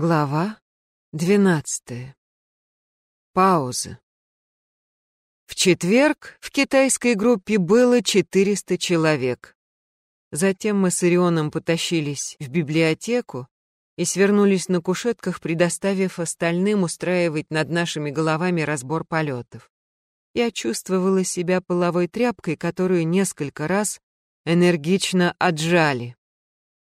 Глава двенадцатая. Пауза. В четверг в китайской группе было 400 человек. Затем мы с Ирионом потащились в библиотеку и свернулись на кушетках, предоставив остальным устраивать над нашими головами разбор полетов. Я чувствовала себя половой тряпкой, которую несколько раз энергично отжали.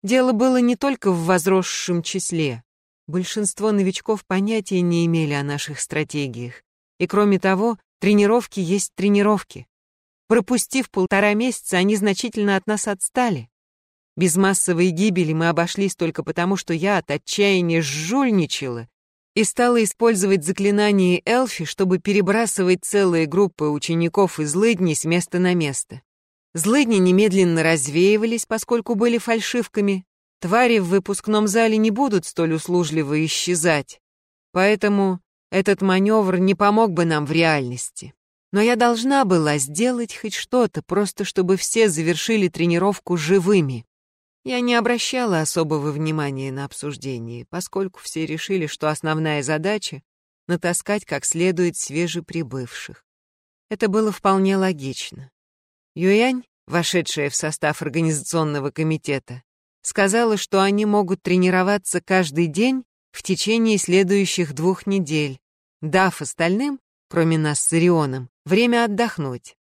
Дело было не только в возросшем числе. Большинство новичков понятия не имели о наших стратегиях. И кроме того, тренировки есть тренировки. Пропустив полтора месяца, они значительно от нас отстали. Без массовой гибели мы обошлись только потому, что я от отчаяния жульничала и стала использовать заклинание Элфи, чтобы перебрасывать целые группы учеников из Лыдни с места на место. Злыдни немедленно развеивались, поскольку были фальшивками, Твари в выпускном зале не будут столь услужливо исчезать. Поэтому этот маневр не помог бы нам в реальности. Но я должна была сделать хоть что-то, просто чтобы все завершили тренировку живыми. Я не обращала особого внимания на обсуждение, поскольку все решили, что основная задача — натаскать как следует свежеприбывших. Это было вполне логично. Юянь, вошедшая в состав организационного комитета, сказала, что они могут тренироваться каждый день в течение следующих двух недель, дав остальным, кроме нас с Ирионом, время отдохнуть.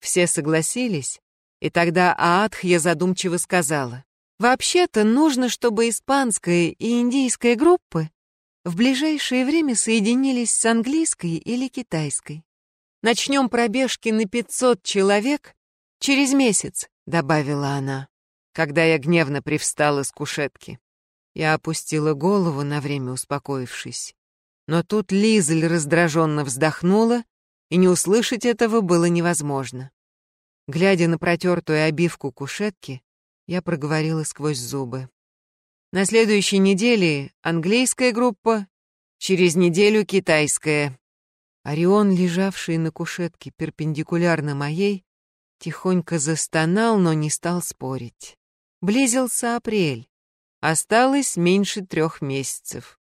Все согласились, и тогда Аатхья задумчиво сказала, «Вообще-то нужно, чтобы испанская и индийская группы в ближайшее время соединились с английской или китайской. Начнем пробежки на 500 человек через месяц», — добавила она когда я гневно привстала с кушетки. Я опустила голову, на время успокоившись. Но тут Лизель раздраженно вздохнула, и не услышать этого было невозможно. Глядя на протертую обивку кушетки, я проговорила сквозь зубы. На следующей неделе английская группа, через неделю китайская. Орион, лежавший на кушетке перпендикулярно моей, тихонько застонал, но не стал спорить. Близился апрель. Осталось меньше трех месяцев.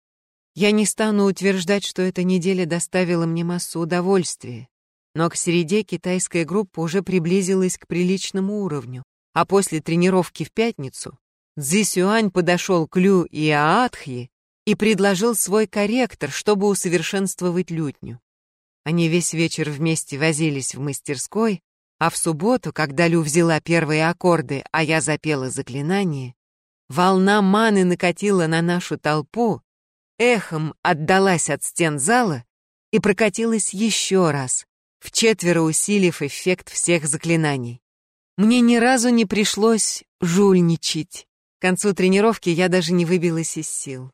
Я не стану утверждать, что эта неделя доставила мне массу удовольствия, но к середе китайская группа уже приблизилась к приличному уровню, а после тренировки в пятницу Цзи Сюань подошел к Лю и Аатхи и предложил свой корректор, чтобы усовершенствовать лютню. Они весь вечер вместе возились в мастерской, а в субботу, когда Лю взяла первые аккорды, а я запела заклинание, волна маны накатила на нашу толпу, эхом отдалась от стен зала и прокатилась еще раз, вчетверо усилив эффект всех заклинаний. Мне ни разу не пришлось жульничать. К концу тренировки я даже не выбилась из сил.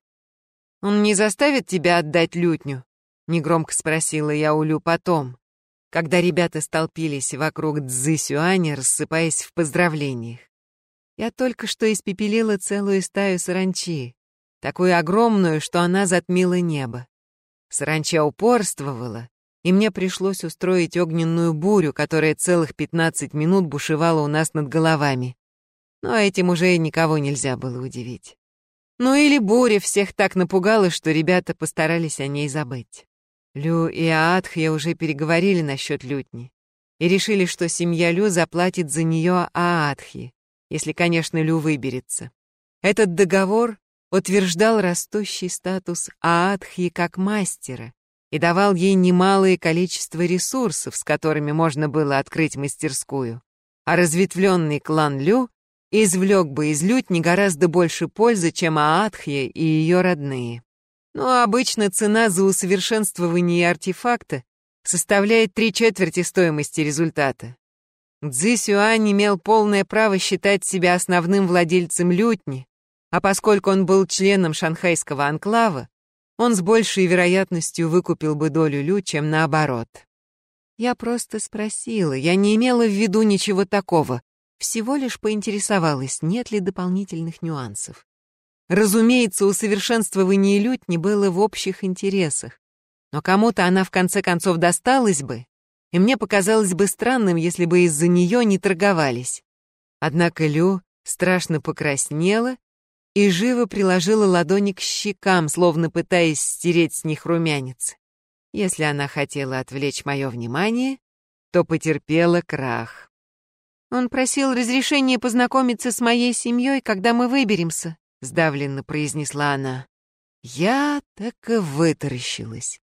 «Он не заставит тебя отдать лютню?» — негромко спросила я у Лю потом, когда ребята столпились вокруг Цзы Сюаня, рассыпаясь в поздравлениях. Я только что испепелила целую стаю саранчи, такую огромную, что она затмила небо. Саранча упорствовала, и мне пришлось устроить огненную бурю, которая целых пятнадцать минут бушевала у нас над головами. Но этим уже никого нельзя было удивить. Ну или буря всех так напугала, что ребята постарались о ней забыть. Лю и Аатхья уже переговорили насчет лютни и решили, что семья Лю заплатит за нее Аатхи, если, конечно, Лю выберется. Этот договор утверждал растущий статус Аатхи как мастера и давал ей немалое количество ресурсов, с которыми можно было открыть мастерскую. А разветвленный клан Лю извлек бы из лютни гораздо больше пользы, чем Аатхья и ее родные. Но обычно цена за усовершенствование артефакта составляет три четверти стоимости результата. Цзи Сюань имел полное право считать себя основным владельцем лютни, а поскольку он был членом шанхайского анклава, он с большей вероятностью выкупил бы долю Лю, чем наоборот. Я просто спросила, я не имела в виду ничего такого, всего лишь поинтересовалась, нет ли дополнительных нюансов. Разумеется, усовершенствование лютни было в общих интересах, но кому-то она в конце концов досталась бы, и мне показалось бы странным, если бы из-за нее не торговались. Однако Лю страшно покраснела и живо приложила ладони к щекам, словно пытаясь стереть с них румянец. Если она хотела отвлечь мое внимание, то потерпела крах. «Он просил разрешения познакомиться с моей семьей, когда мы выберемся», — сдавленно произнесла она. Я так и вытаращилась.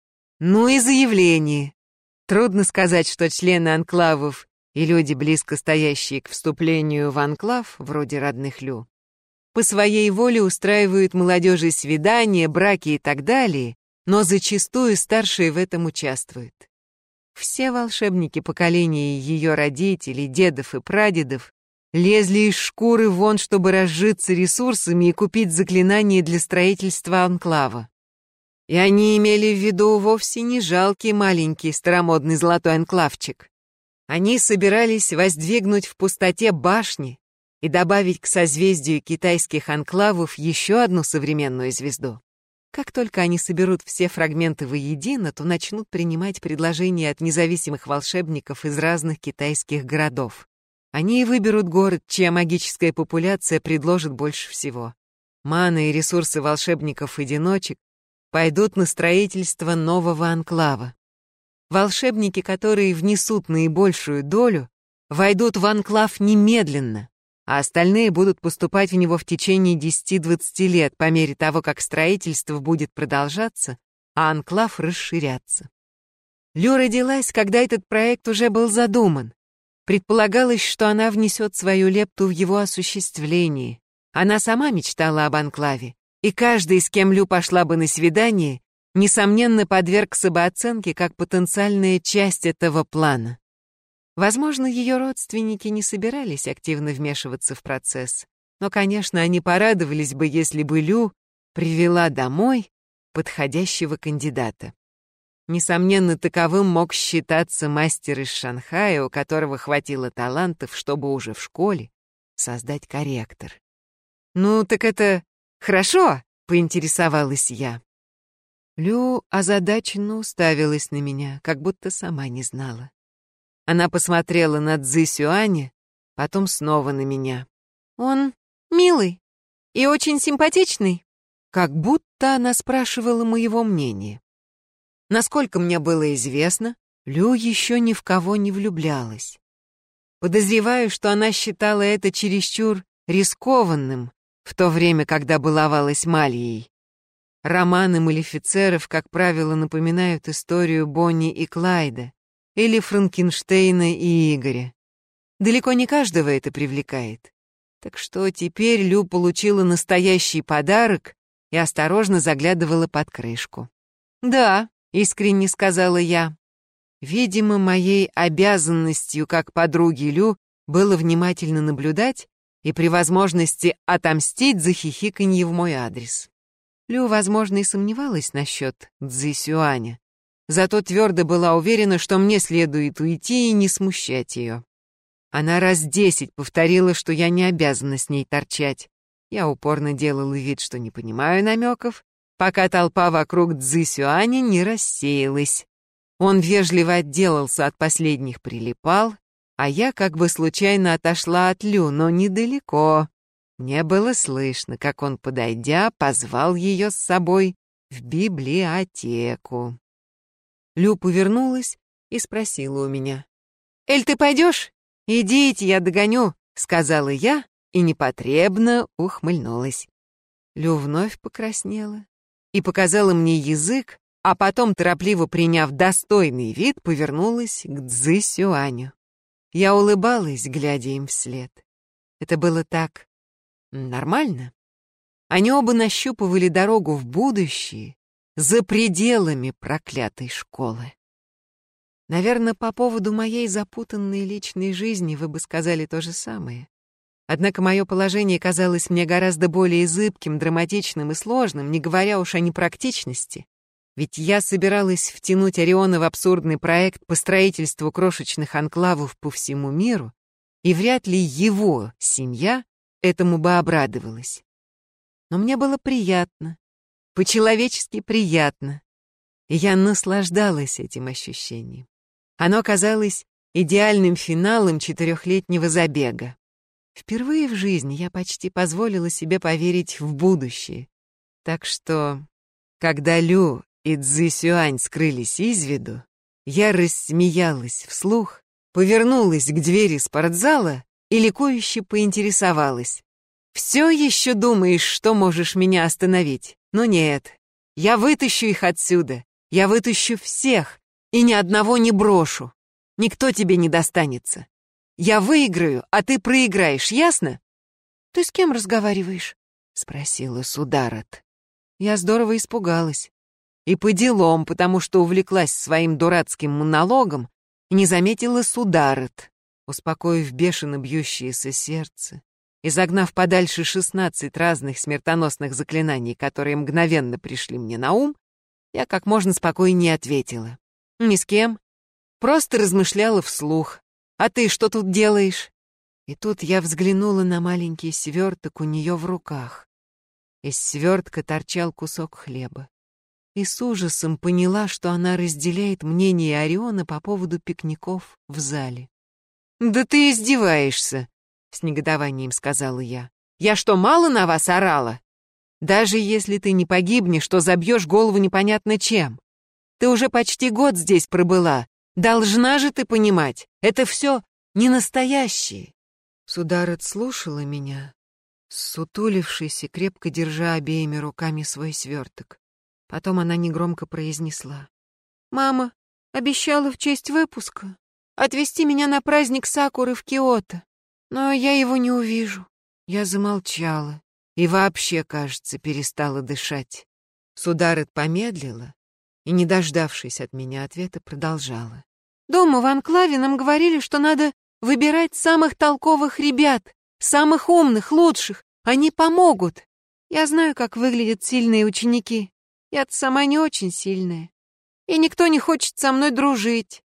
Ну и заявление. Трудно сказать, что члены анклавов и люди, близко стоящие к вступлению в анклав, вроде родных Лю, по своей воле устраивают молодежи свидания, браки и так далее, но зачастую старшие в этом участвуют. Все волшебники поколения ее родителей, дедов и прадедов лезли из шкуры вон, чтобы разжиться ресурсами и купить заклинания для строительства анклава. И они имели в виду вовсе не жалкий маленький старомодный золотой анклавчик. Они собирались воздвигнуть в пустоте башни и добавить к созвездию китайских анклавов еще одну современную звезду. Как только они соберут все фрагменты воедино, то начнут принимать предложения от независимых волшебников из разных китайских городов. Они и выберут город, чья магическая популяция предложит больше всего. Маны и ресурсы волшебников-одиночек пойдут на строительство нового анклава. Волшебники, которые внесут наибольшую долю, войдут в анклав немедленно, а остальные будут поступать в него в течение 10-20 лет по мере того, как строительство будет продолжаться, а анклав расширяться. Лю родилась, когда этот проект уже был задуман. Предполагалось, что она внесет свою лепту в его осуществление. Она сама мечтала об анклаве, и каждый, с кем Лю пошла бы на свидание, несомненно подвергся бы оценке как потенциальная часть этого плана. Возможно, ее родственники не собирались активно вмешиваться в процесс, но, конечно, они порадовались бы, если бы Лю привела домой подходящего кандидата. Несомненно, таковым мог считаться мастер из Шанхая, у которого хватило талантов, чтобы уже в школе создать корректор. «Ну, так это хорошо?» — поинтересовалась я. Лю озадаченно уставилась на меня, как будто сама не знала. Она посмотрела на Цзы Сюаня, потом снова на меня. «Он милый и очень симпатичный», как будто она спрашивала моего мнения. Насколько мне было известно, Лю еще ни в кого не влюблялась. Подозреваю, что она считала это чересчур рискованным в то время, когда баловалась Мальей. Романы малифицеров, как правило, напоминают историю Бонни и Клайда или Франкенштейна и Игоря. Далеко не каждого это привлекает. Так что теперь Лю получила настоящий подарок и осторожно заглядывала под крышку. «Да», искренне сказала я. Видимо, моей обязанностью как подруги Лю было внимательно наблюдать и при возможности отомстить за хихиканье в мой адрес. Лю, возможно, и сомневалась насчет Цзи Сюаня, зато твердо была уверена, что мне следует уйти и не смущать ее. Она раз десять повторила, что я не обязана с ней торчать. Я упорно делала вид, что не понимаю намеков, пока толпа вокруг Цзы Сюаня не рассеялась. Он вежливо отделался от последних прилипал, а я как бы случайно отошла от Лю, но недалеко. Мне было слышно, как он, подойдя, позвал ее с собой в библиотеку. Лю повернулась и спросила у меня. «Эль, ты пойдешь? Идите, я догоню», — сказала я и непотребно ухмыльнулась. Лю вновь покраснела, и показала мне язык, а потом, торопливо приняв достойный вид, повернулась к Цзы Сюаню. Я улыбалась, глядя им вслед. Это было так нормально. Они оба нащупывали дорогу в будущее за пределами проклятой школы. Наверное, по поводу моей запутанной личной жизни вы бы сказали то же самое. Однако мое положение казалось мне гораздо более зыбким, драматичным и сложным, не говоря уж о непрактичности. Ведь я собиралась втянуть Ориона в абсурдный проект по строительству крошечных анклавов по всему миру, и вряд ли его семья этому бы обрадовалась. Но мне было приятно, по-человечески приятно, и я наслаждалась этим ощущением. Оно казалось идеальным финалом четырехлетнего забега. Впервые в жизни я почти позволила себе поверить в будущее. Так что, когда Лю и Цзи Сюань скрылись из виду, я рассмеялась вслух, повернулась к двери спортзала и ликующе поинтересовалась. «Все еще думаешь, что можешь меня остановить? Но нет, я вытащу их отсюда, я вытащу всех, и ни одного не брошу. Никто тебе не достанется. Я выиграю, а ты проиграешь, ясно?» «Ты с кем разговариваешь?» — спросила Сударот. Я здорово испугалась. И по делам, потому что увлеклась своим дурацким монологом не заметила Сударот, успокоив бешено бьющееся сердце и загнав подальше шестнадцать разных смертоносных заклинаний, которые мгновенно пришли мне на ум, я как можно спокойнее ответила. «Ни с кем. Просто размышляла вслух. А ты что тут делаешь?» И тут я взглянула на маленький сверток у нее в руках. Из свертка торчал кусок хлеба. И с ужасом поняла, что она разделяет мнение Ориона по поводу пикников в зале. «Да ты издеваешься!» с негодованием сказала я. «Я что, мало на вас орала? Даже если ты не погибнешь, то забьешь голову непонятно чем. Ты уже почти год здесь пробыла. Должна же ты понимать, это все не настоящее». Сударот слушала меня, сутулившись и крепко держа обеими руками свой сверток. Потом она негромко произнесла. «Мама обещала в честь выпуска отвезти меня на праздник Сакуры в Киото. Но я его не увижу. Я замолчала и вообще, кажется, перестала дышать. Сударет помедлила и, не дождавшись от меня ответа, продолжала. Дома в Анклаве нам говорили, что надо выбирать самых толковых ребят, самых умных, лучших. Они помогут. Я знаю, как выглядят сильные ученики. Я-то сама не очень сильная. И никто не хочет со мной дружить.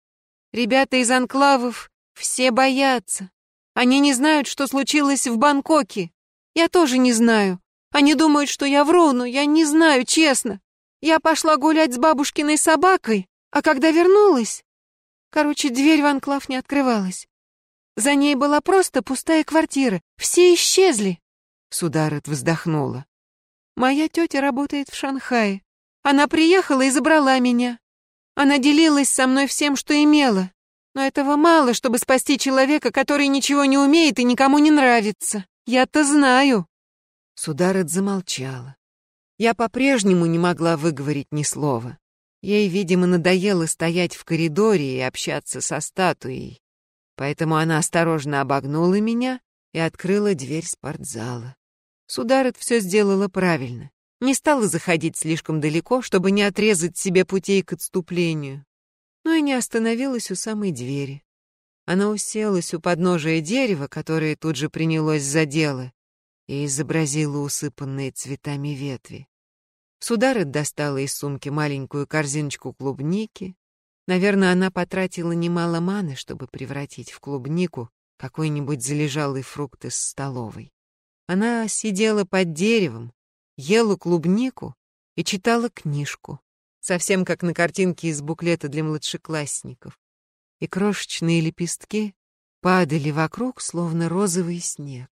Ребята из анклавов все боятся. Они не знают, что случилось в Бангкоке. Я тоже не знаю. Они думают, что я вру, но я не знаю, честно. Я пошла гулять с бабушкиной собакой, а когда вернулась... Короче, дверь в анклав не открывалась. За ней была просто пустая квартира. Все исчезли. Сударет вздохнула. Моя тетя работает в Шанхае. Она приехала и забрала меня. Она делилась со мной всем, что имела. Но этого мало, чтобы спасти человека, который ничего не умеет и никому не нравится. Я-то знаю. Сударет замолчала. Я по-прежнему не могла выговорить ни слова. Ей, видимо, надоело стоять в коридоре и общаться со статуей. Поэтому она осторожно обогнула меня и открыла дверь спортзала. Сударет все сделала правильно. Не стала заходить слишком далеко, чтобы не отрезать себе путей к отступлению но и не остановилась у самой двери. Она уселась у подножия дерева, которое тут же принялось за дело, и изобразила усыпанные цветами ветви. Сударыт достала из сумки маленькую корзиночку клубники. Наверное, она потратила немало маны, чтобы превратить в клубнику какой-нибудь залежалый фрукт из столовой. Она сидела под деревом, ела клубнику и читала книжку совсем как на картинке из буклета для младшеклассников. И крошечные лепестки падали вокруг, словно розовый снег.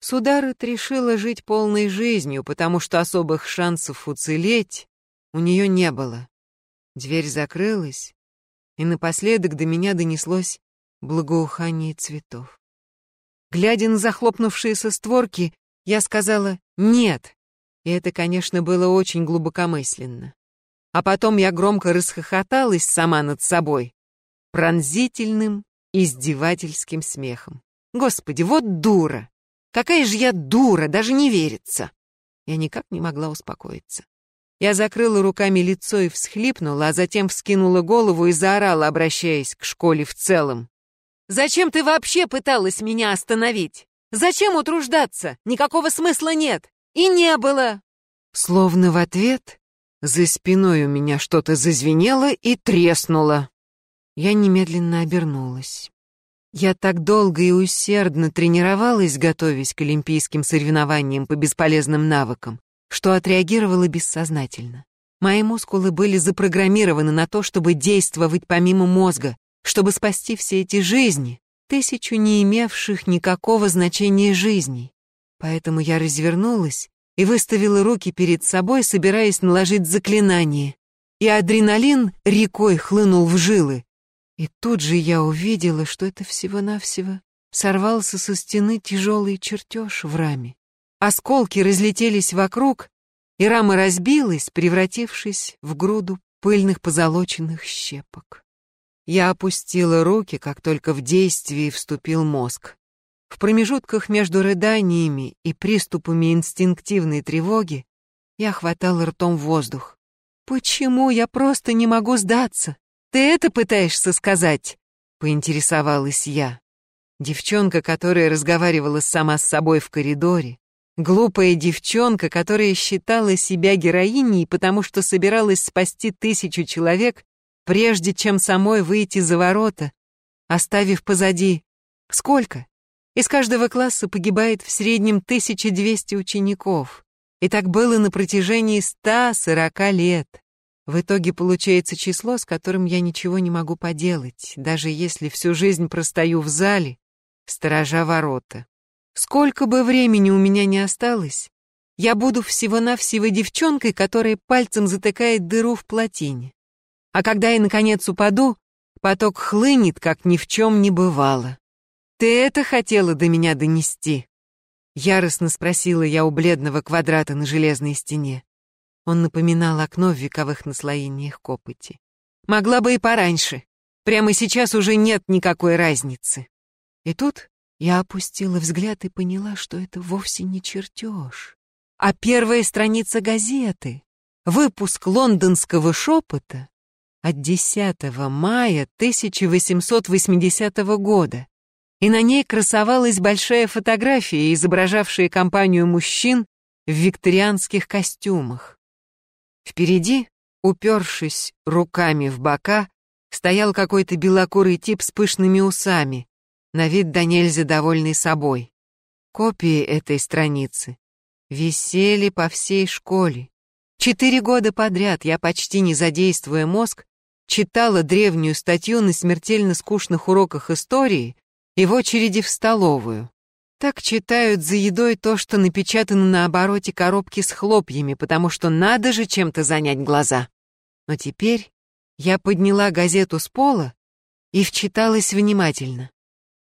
Сударыт решила жить полной жизнью, потому что особых шансов уцелеть у нее не было. Дверь закрылась, и напоследок до меня донеслось благоухание цветов. Глядя на захлопнувшиеся створки, я сказала «нет», и это, конечно, было очень глубокомысленно. А потом я громко расхохоталась сама над собой, пронзительным, издевательским смехом. Господи, вот дура! Какая же я дура, даже не верится! Я никак не могла успокоиться. Я закрыла руками лицо и всхлипнула, а затем вскинула голову и заорала, обращаясь к школе в целом. «Зачем ты вообще пыталась меня остановить? Зачем утруждаться? Никакого смысла нет. И не было!» Словно в ответ за спиной у меня что-то зазвенело и треснуло. Я немедленно обернулась. Я так долго и усердно тренировалась, готовясь к олимпийским соревнованиям по бесполезным навыкам, что отреагировала бессознательно. Мои мускулы были запрограммированы на то, чтобы действовать помимо мозга, чтобы спасти все эти жизни, тысячу не имевших никакого значения жизней. Поэтому я развернулась и выставила руки перед собой, собираясь наложить заклинание. И адреналин рекой хлынул в жилы. И тут же я увидела, что это всего-навсего сорвался со стены тяжелый чертеж в раме. Осколки разлетелись вокруг, и рама разбилась, превратившись в груду пыльных позолоченных щепок. Я опустила руки, как только в действие вступил мозг. В промежутках между рыданиями и приступами инстинктивной тревоги я хватала ртом воздух. «Почему я просто не могу сдаться? Ты это пытаешься сказать?» — поинтересовалась я. Девчонка, которая разговаривала сама с собой в коридоре, глупая девчонка, которая считала себя героиней, потому что собиралась спасти тысячу человек, прежде чем самой выйти за ворота, оставив позади... Сколько? Из каждого класса погибает в среднем 1200 учеников. И так было на протяжении 140 лет. В итоге получается число, с которым я ничего не могу поделать, даже если всю жизнь простою в зале, сторожа ворота. Сколько бы времени у меня не осталось, я буду всего-навсего девчонкой, которая пальцем затыкает дыру в плотине. А когда я, наконец, упаду, поток хлынет, как ни в чем не бывало. «Ты это хотела до меня донести?» Яростно спросила я у бледного квадрата на железной стене. Он напоминал окно в вековых наслоениях копоти. «Могла бы и пораньше. Прямо сейчас уже нет никакой разницы». И тут я опустила взгляд и поняла, что это вовсе не чертеж, а первая страница газеты, выпуск лондонского шепота от 10 мая 1880 года и на ней красовалась большая фотография, изображавшая компанию мужчин в викторианских костюмах. Впереди, упершись руками в бока, стоял какой-то белокурый тип с пышными усами, на вид да нельзя довольный собой. Копии этой страницы висели по всей школе. Четыре года подряд я, почти не задействуя мозг, читала древнюю статью на смертельно скучных уроках истории и в очереди в столовую. Так читают за едой то, что напечатано на обороте коробки с хлопьями, потому что надо же чем-то занять глаза. Но теперь я подняла газету с пола и вчиталась внимательно.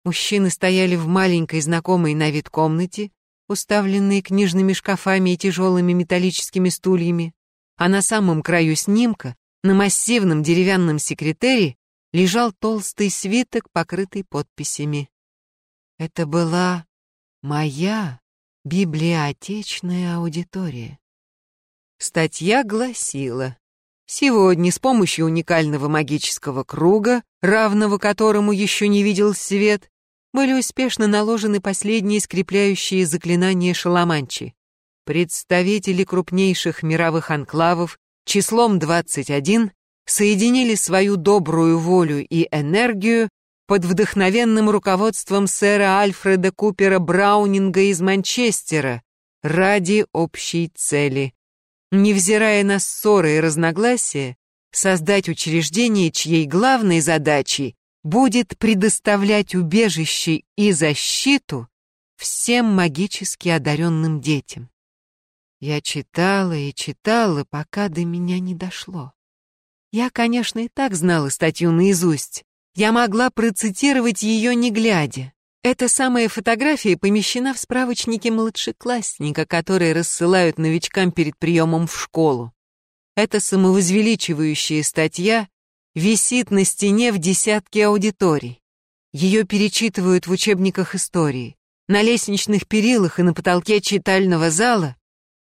Мужчины стояли в маленькой знакомой на вид комнате, уставленной книжными шкафами и тяжелыми металлическими стульями, а на самом краю снимка, на массивном деревянном секретере, лежал толстый свиток, покрытый подписями. Это была моя библиотечная аудитория. Статья гласила, сегодня с помощью уникального магического круга, равного которому еще не видел свет, были успешно наложены последние скрепляющие заклинания Шаламанчи. Представители крупнейших мировых анклавов числом 21 соединили свою добрую волю и энергию под вдохновенным руководством сэра Альфреда Купера Браунинга из Манчестера ради общей цели. Невзирая на ссоры и разногласия, создать учреждение, чьей главной задачей будет предоставлять убежище и защиту всем магически одаренным детям. Я читала и читала, пока до меня не дошло. Я, конечно, и так знала статью наизусть. Я могла процитировать ее не глядя. Эта самая фотография помещена в справочнике младшеклассника, который рассылают новичкам перед приемом в школу. Эта самовозвеличивающая статья висит на стене в десятке аудиторий. Ее перечитывают в учебниках истории. На лестничных перилах и на потолке читального зала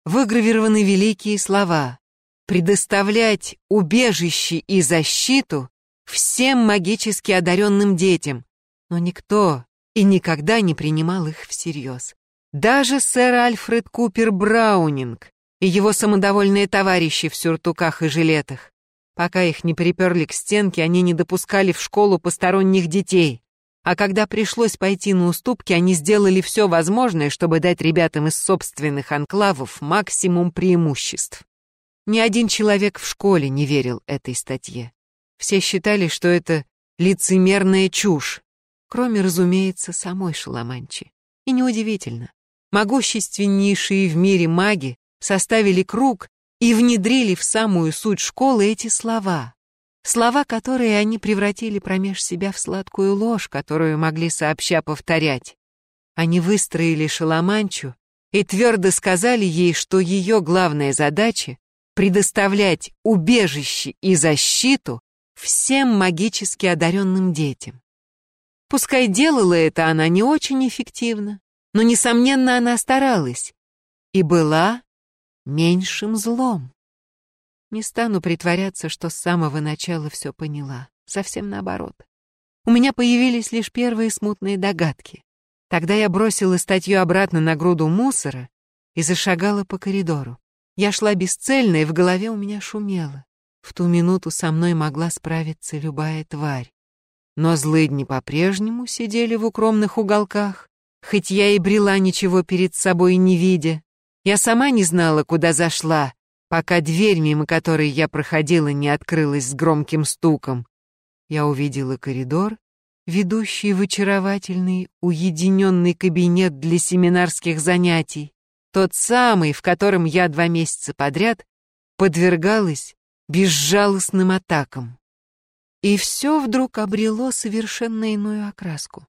выгравированы великие слова предоставлять убежище и защиту всем магически одаренным детям, но никто и никогда не принимал их всерьез. Даже сэр Альфред Купер Браунинг и его самодовольные товарищи в сюртуках и жилетах. Пока их не приперли к стенке, они не допускали в школу посторонних детей. А когда пришлось пойти на уступки, они сделали все возможное, чтобы дать ребятам из собственных анклавов максимум преимуществ. Ни один человек в школе не верил этой статье. Все считали, что это лицемерная чушь. Кроме, разумеется, самой Шаламанчи. И неудивительно. Могущественнейшие в мире маги составили круг и внедрили в самую суть школы эти слова. Слова, которые они превратили промеж себя в сладкую ложь, которую могли сообща повторять. Они выстроили Шаламанчу и твердо сказали ей, что ее главная задача — предоставлять убежище и защиту всем магически одаренным детям. Пускай делала это она не очень эффективно, но, несомненно, она старалась и была меньшим злом. Не стану притворяться, что с самого начала все поняла. Совсем наоборот. У меня появились лишь первые смутные догадки. Тогда я бросила статью обратно на груду мусора и зашагала по коридору. Я шла бесцельно, и в голове у меня шумело. В ту минуту со мной могла справиться любая тварь. Но злыдни по-прежнему сидели в укромных уголках, хоть я и брела ничего перед собой не видя. Я сама не знала, куда зашла, пока дверь, мимо которой я проходила, не открылась с громким стуком. Я увидела коридор ведущий в очаровательный, уединенный кабинет для семинарских занятий, тот самый, в котором я два месяца подряд подвергалась безжалостным атакам. И все вдруг обрело совершенно иную окраску.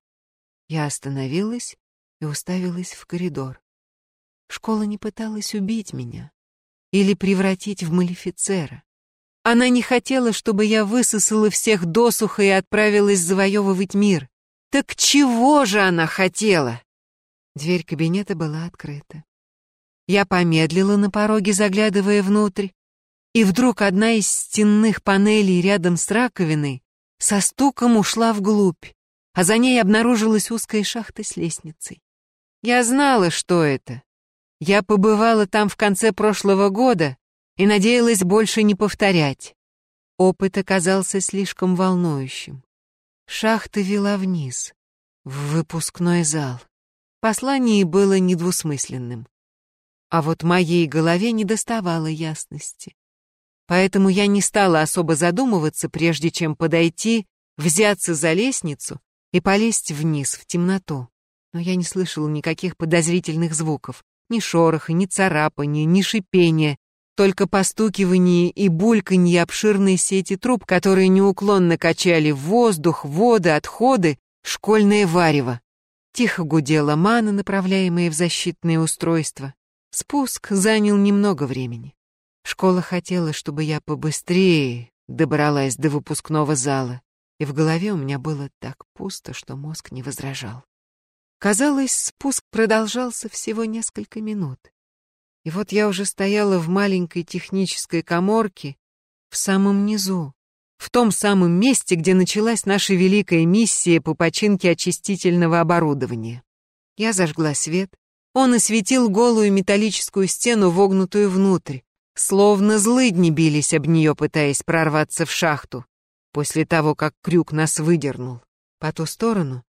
Я остановилась и уставилась в коридор. Школа не пыталась убить меня или превратить в малефицера. Она не хотела, чтобы я высосала всех досуха и отправилась завоевывать мир. Так чего же она хотела? Дверь кабинета была открыта. Я помедлила на пороге, заглядывая внутрь, и вдруг одна из стенных панелей рядом с раковиной со стуком ушла вглубь, а за ней обнаружилась узкая шахта с лестницей. Я знала, что это. Я побывала там в конце прошлого года и надеялась больше не повторять. Опыт оказался слишком волнующим. Шахта вела вниз, в выпускной зал. Послание было недвусмысленным. А вот моей голове не доставало ясности. Поэтому я не стала особо задумываться, прежде чем подойти, взяться за лестницу и полезть вниз, в темноту. Но я не слышала никаких подозрительных звуков. Ни шороха, ни царапания, ни шипения, только постукивание и бульканье обширной сети труб, которые неуклонно качали воздух, воды, отходы, школьное варево. Тихо гудела мана, направляемая в защитные устройства. Спуск занял немного времени. Школа хотела, чтобы я побыстрее добралась до выпускного зала, и в голове у меня было так пусто, что мозг не возражал. Казалось, спуск продолжался всего несколько минут. И вот я уже стояла в маленькой технической коморке в самом низу, в том самом месте, где началась наша великая миссия по починке очистительного оборудования. Я зажгла свет. Он осветил голую металлическую стену, вогнутую внутрь, словно злыдни бились об нее, пытаясь прорваться в шахту, после того, как крюк нас выдернул. По ту сторону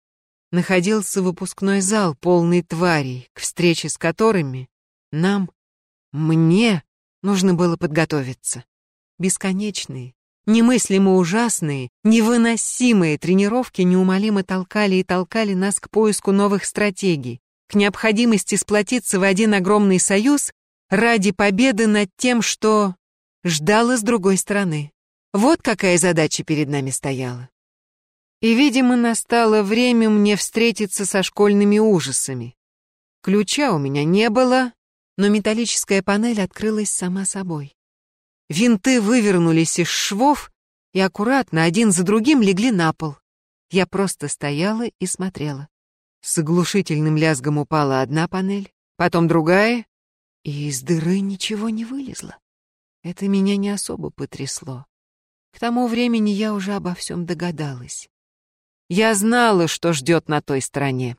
находился выпускной зал, полный тварей, к встрече с которыми нам мне нужно было подготовиться. Бесконечные, немыслимо ужасные, невыносимые тренировки неумолимо толкали и толкали нас к поиску новых стратегий, к необходимости сплотиться в один огромный союз ради победы над тем, что ждало с другой стороны. Вот какая задача перед нами стояла. И, видимо, настало время мне встретиться со школьными ужасами. Ключа у меня не было, но металлическая панель открылась сама собой. Винты вывернулись из швов и аккуратно один за другим легли на пол. Я просто стояла и смотрела. С оглушительным лязгом упала одна панель, потом другая, и из дыры ничего не вылезло. Это меня не особо потрясло. К тому времени я уже обо всем догадалась. Я знала, что ждет на той стороне.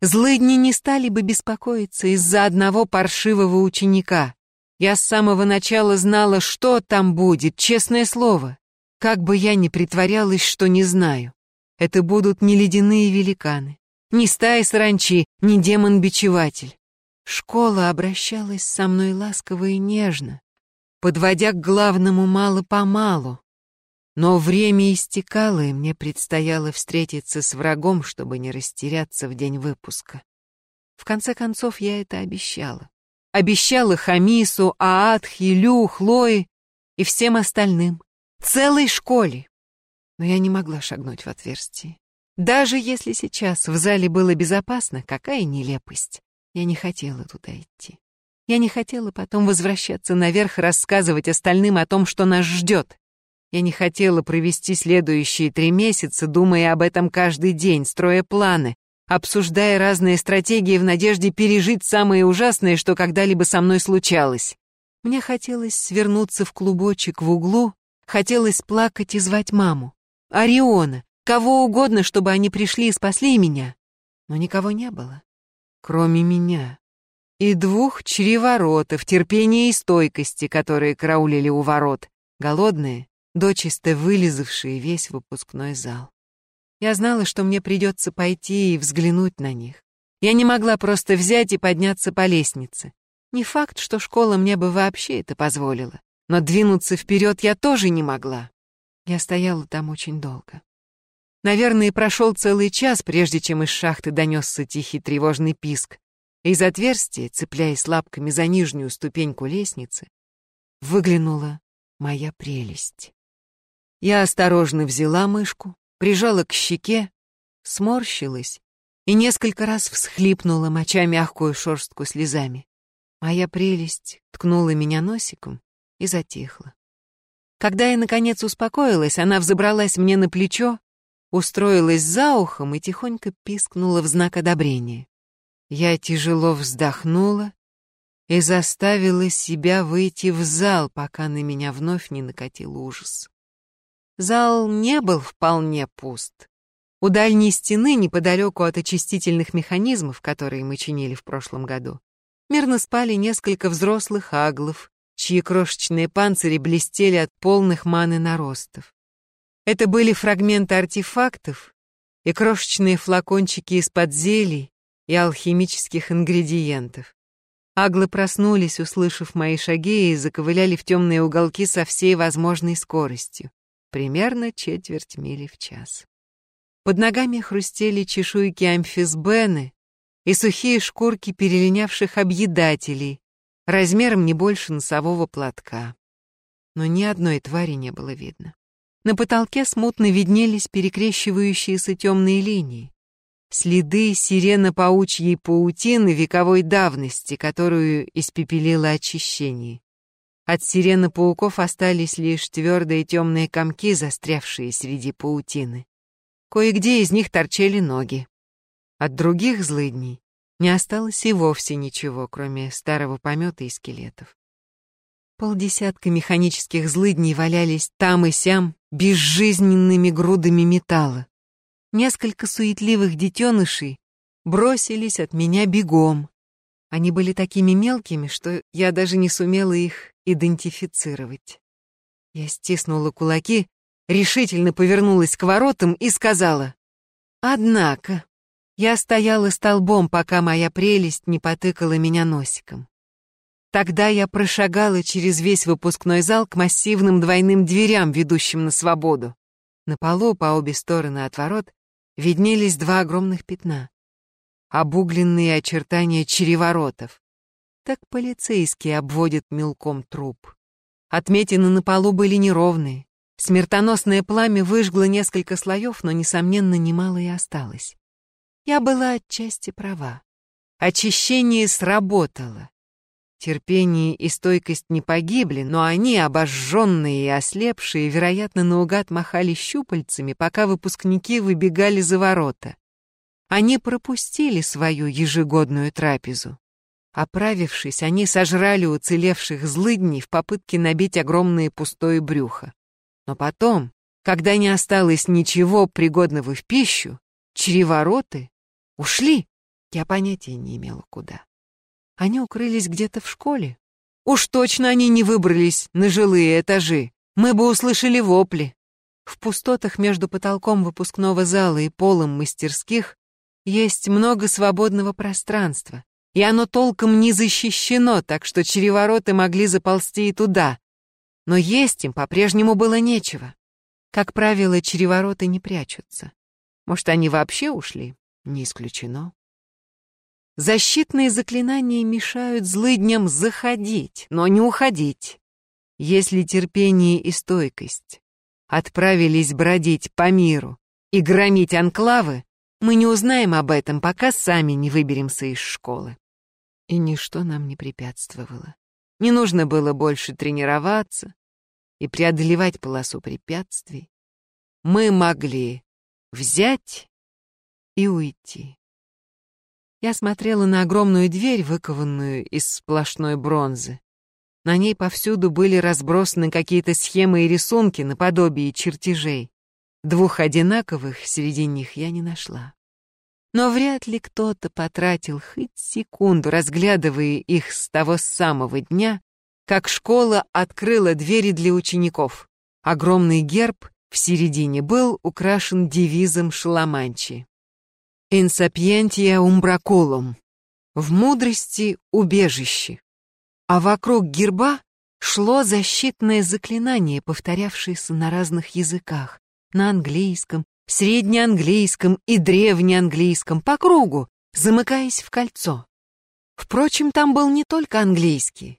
Злыдни не стали бы беспокоиться из-за одного паршивого ученика. Я с самого начала знала, что там будет, честное слово. Как бы я ни притворялась, что не знаю. Это будут не ледяные великаны, не стая саранчи, не демон-бичеватель. Школа обращалась со мной ласково и нежно, подводя к главному мало-помалу. Но время истекало, и мне предстояло встретиться с врагом, чтобы не растеряться в день выпуска. В конце концов, я это обещала. Обещала Хамису, Аатхи, Лю, Хлое и всем остальным, целой школе. Но я не могла шагнуть в отверстие. Даже если сейчас в зале было безопасно, какая нелепость. Я не хотела туда идти. Я не хотела потом возвращаться наверх рассказывать остальным о том, что нас ждет. Я не хотела провести следующие три месяца, думая об этом каждый день, строя планы, обсуждая разные стратегии в надежде пережить самое ужасное, что когда-либо со мной случалось. Мне хотелось свернуться в клубочек в углу, хотелось плакать и звать маму. Ориона, кого угодно, чтобы они пришли и спасли меня. Но никого не было, кроме меня. И двух чреворотов, терпения и стойкости, которые краулили у ворот, голодные, дочисто вылизавшие весь выпускной зал. Я знала, что мне придется пойти и взглянуть на них. Я не могла просто взять и подняться по лестнице. Не факт, что школа мне бы вообще это позволила, но двинуться вперед я тоже не могла. Я стояла там очень долго. Наверное, прошел целый час, прежде чем из шахты донесся тихий тревожный писк. Из отверстия, цепляясь лапками за нижнюю ступеньку лестницы, выглянула моя прелесть. Я осторожно взяла мышку, прижала к щеке, сморщилась и несколько раз всхлипнула, моча мягкую шерстку слезами. Моя прелесть ткнула меня носиком и затихла. Когда я, наконец, успокоилась, она взобралась мне на плечо, устроилась за ухом и тихонько пискнула в знак одобрения. Я тяжело вздохнула и заставила себя выйти в зал, пока на меня вновь не накатил ужас. Зал не был вполне пуст. У дальней стены, неподалеку от очистительных механизмов, которые мы чинили в прошлом году, мирно спали несколько взрослых аглов, чьи крошечные панцири блестели от полных маны наростов. Это были фрагменты артефактов и крошечные флакончики из-под зелий и алхимических ингредиентов. Аглы проснулись, услышав мои шаги, и заковыляли в темные уголки со всей возможной скоростью примерно четверть мили в час. Под ногами хрустели чешуйки амфисбены и сухие шкурки перелинявших объедателей, размером не больше носового платка. Но ни одной твари не было видно. На потолке смутно виднелись перекрещивающиеся темные линии. Следы сирено-паучьей паутины вековой давности, которую испепелило очищение. От сирены пауков остались лишь твердые темные комки, застрявшие среди паутины. Кое-где из них торчали ноги. От других злыдней не осталось и вовсе ничего, кроме старого помета и скелетов. Полдесятка механических злыдней валялись там и сям безжизненными грудами металла. Несколько суетливых детенышей бросились от меня бегом. Они были такими мелкими, что я даже не сумела их идентифицировать. Я стиснула кулаки, решительно повернулась к воротам и сказала. Однако, я стояла столбом, пока моя прелесть не потыкала меня носиком. Тогда я прошагала через весь выпускной зал к массивным двойным дверям, ведущим на свободу. На полу по обе стороны от ворот виднелись два огромных пятна. Обугленные очертания череворотов. Так полицейские обводят мелком труп. Отметины на полу были неровные. Смертоносное пламя выжгло несколько слоев, но, несомненно, немало и осталось. Я была отчасти права. Очищение сработало. Терпение и стойкость не погибли, но они, обожженные и ослепшие, вероятно, наугад махали щупальцами, пока выпускники выбегали за ворота. Они пропустили свою ежегодную трапезу. Оправившись, они сожрали уцелевших злыдней в попытке набить огромное пустое брюхо. Но потом, когда не осталось ничего пригодного в пищу, чревороты ушли. Я понятия не имела куда. Они укрылись где-то в школе. Уж точно они не выбрались на жилые этажи. Мы бы услышали вопли. В пустотах между потолком выпускного зала и полом мастерских есть много свободного пространства, и оно толком не защищено, так что черевороты могли заползти и туда. Но есть им по-прежнему было нечего. Как правило, черевороты не прячутся. Может, они вообще ушли? Не исключено. Защитные заклинания мешают злыдням заходить, но не уходить. Если терпение и стойкость отправились бродить по миру и громить анклавы, мы не узнаем об этом, пока сами не выберемся из школы. И ничто нам не препятствовало. Не нужно было больше тренироваться и преодолевать полосу препятствий. Мы могли взять и уйти. Я смотрела на огромную дверь, выкованную из сплошной бронзы. На ней повсюду были разбросаны какие-то схемы и рисунки наподобие чертежей. Двух одинаковых среди них я не нашла. Но вряд ли кто-то потратил хоть секунду, разглядывая их с того самого дня, как школа открыла двери для учеников. Огромный герб в середине был украшен девизом Шаламанчи. «Инсапиентия умбракулум» — «В мудрости убежище». А вокруг герба шло защитное заклинание, повторявшееся на разных языках, на английском, среднеанглийском и древнеанглийском по кругу, замыкаясь в кольцо. Впрочем, там был не только английский.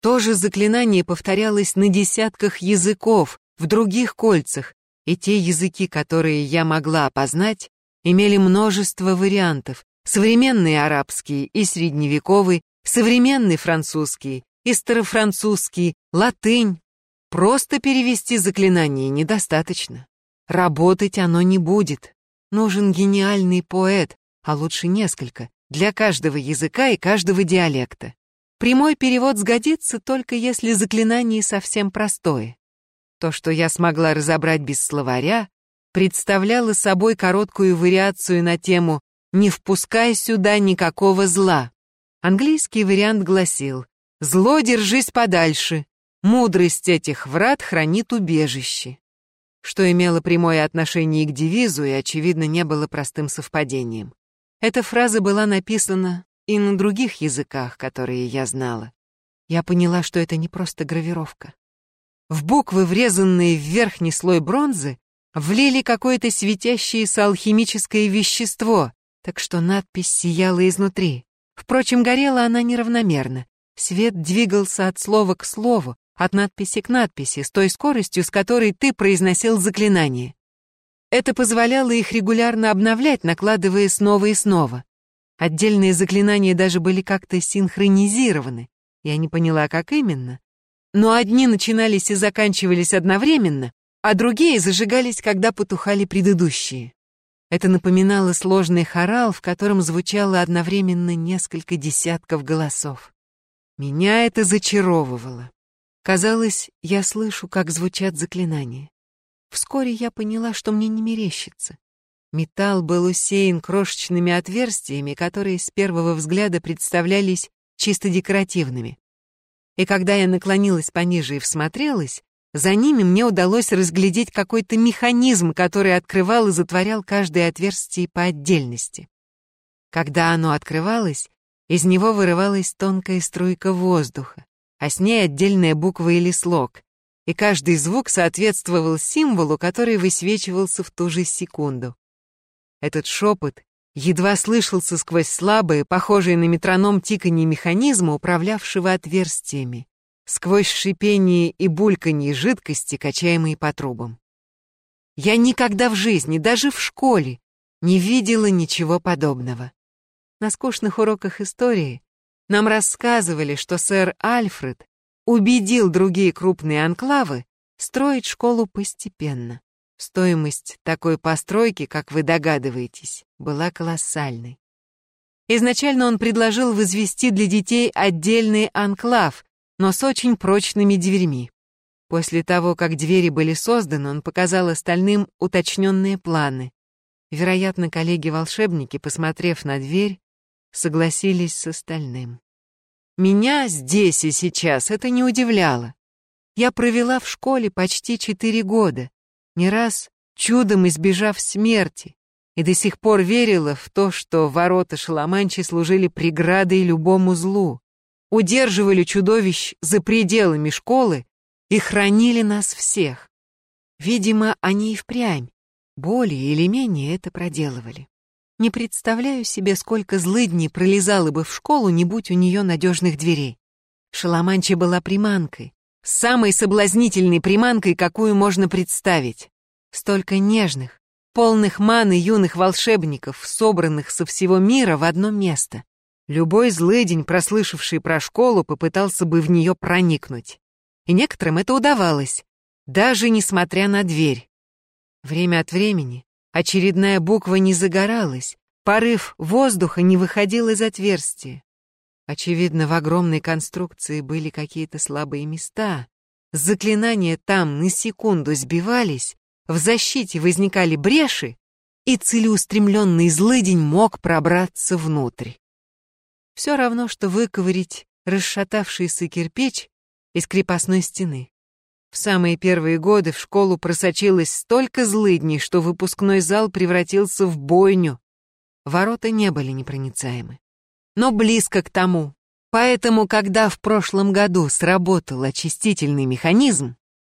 То же заклинание повторялось на десятках языков, в других кольцах, и те языки, которые я могла опознать, имели множество вариантов, современный арабский и средневековый, современный французский и старофранцузский, латынь. Просто перевести заклинание недостаточно. Работать оно не будет. Нужен гениальный поэт, а лучше несколько, для каждого языка и каждого диалекта. Прямой перевод сгодится только если заклинание совсем простое. То, что я смогла разобрать без словаря, представляло собой короткую вариацию на тему «Не впускай сюда никакого зла». Английский вариант гласил «Зло держись подальше, мудрость этих врат хранит убежище» что имело прямое отношение к девизу и, очевидно, не было простым совпадением. Эта фраза была написана и на других языках, которые я знала. Я поняла, что это не просто гравировка. В буквы, врезанные в верхний слой бронзы, влили какое-то светящееся алхимическое вещество, так что надпись сияла изнутри. Впрочем, горела она неравномерно. Свет двигался от слова к слову, от надписи к надписи, с той скоростью, с которой ты произносил заклинание. Это позволяло их регулярно обновлять, накладывая снова и снова. Отдельные заклинания даже были как-то синхронизированы. Я не поняла, как именно. Но одни начинались и заканчивались одновременно, а другие зажигались, когда потухали предыдущие. Это напоминало сложный хорал, в котором звучало одновременно несколько десятков голосов. Меня это зачаровывало. Казалось, я слышу, как звучат заклинания. Вскоре я поняла, что мне не мерещится. Металл был усеян крошечными отверстиями, которые с первого взгляда представлялись чисто декоративными. И когда я наклонилась пониже и всмотрелась, за ними мне удалось разглядеть какой-то механизм, который открывал и затворял каждое отверстие по отдельности. Когда оно открывалось, из него вырывалась тонкая струйка воздуха а с ней отдельная буква или слог, и каждый звук соответствовал символу, который высвечивался в ту же секунду. Этот шепот едва слышался сквозь слабые, похожие на метроном тиканье механизма, управлявшего отверстиями, сквозь шипение и бульканье жидкости, качаемой по трубам. Я никогда в жизни, даже в школе, не видела ничего подобного. На скучных уроках истории нам рассказывали, что сэр Альфред убедил другие крупные анклавы строить школу постепенно. Стоимость такой постройки, как вы догадываетесь, была колоссальной. Изначально он предложил возвести для детей отдельный анклав, но с очень прочными дверьми. После того, как двери были созданы, он показал остальным уточненные планы. Вероятно, коллеги-волшебники, посмотрев на дверь, согласились с остальным. Меня здесь и сейчас это не удивляло. Я провела в школе почти четыре года, не раз чудом избежав смерти, и до сих пор верила в то, что ворота Шаламанчи служили преградой любому злу, удерживали чудовищ за пределами школы и хранили нас всех. Видимо, они и впрямь более или менее это проделывали. Не представляю себе, сколько злыдней пролезало бы в школу, не будь у нее надежных дверей. Шаламанча была приманкой, самой соблазнительной приманкой, какую можно представить. Столько нежных, полных маны юных волшебников, собранных со всего мира в одно место. Любой злыдень, прослышавший про школу, попытался бы в нее проникнуть. И некоторым это удавалось, даже несмотря на дверь. Время от времени очередная буква не загоралась, порыв воздуха не выходил из отверстия. Очевидно, в огромной конструкции были какие-то слабые места. Заклинания там на секунду сбивались, в защите возникали бреши, и целеустремленный злыдень мог пробраться внутрь. Все равно, что выковырить расшатавшийся кирпич из крепостной стены. В самые первые годы в школу просочилось столько злыдней, что выпускной зал превратился в бойню. Ворота не были непроницаемы. Но близко к тому. Поэтому, когда в прошлом году сработал очистительный механизм,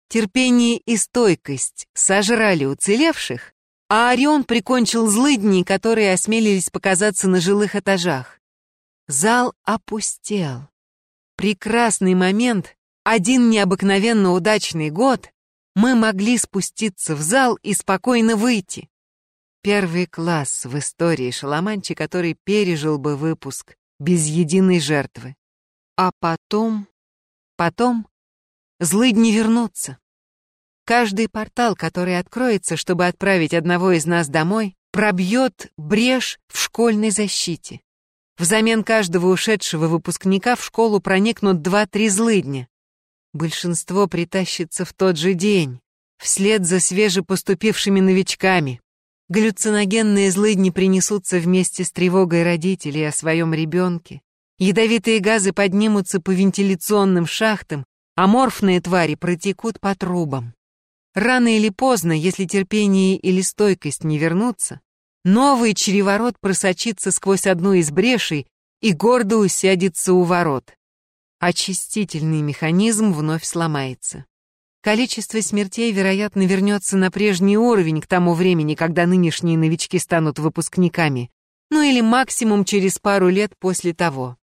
терпение и стойкость сожрали уцелевших, а Орион прикончил злыдни, которые осмелились показаться на жилых этажах. Зал опустел. Прекрасный момент, один необыкновенно удачный год, мы могли спуститься в зал и спокойно выйти. Первый класс в истории Шаламанчи, который пережил бы выпуск без единой жертвы. А потом... Потом злыдни вернутся. Каждый портал, который откроется, чтобы отправить одного из нас домой, пробьет брешь в школьной защите. Взамен каждого ушедшего выпускника в школу проникнут два-три злыдня. Большинство притащится в тот же день, вслед за свежепоступившими новичками. Галлюциногенные злыдни принесутся вместе с тревогой родителей о своем ребенке. Ядовитые газы поднимутся по вентиляционным шахтам, а морфные твари протекут по трубам. Рано или поздно, если терпение или стойкость не вернутся, новый чреворот просочится сквозь одну из брешей и гордо усядется у ворот. Очистительный механизм вновь сломается. Количество смертей, вероятно, вернется на прежний уровень к тому времени, когда нынешние новички станут выпускниками, ну или максимум через пару лет после того.